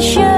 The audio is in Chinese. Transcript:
雪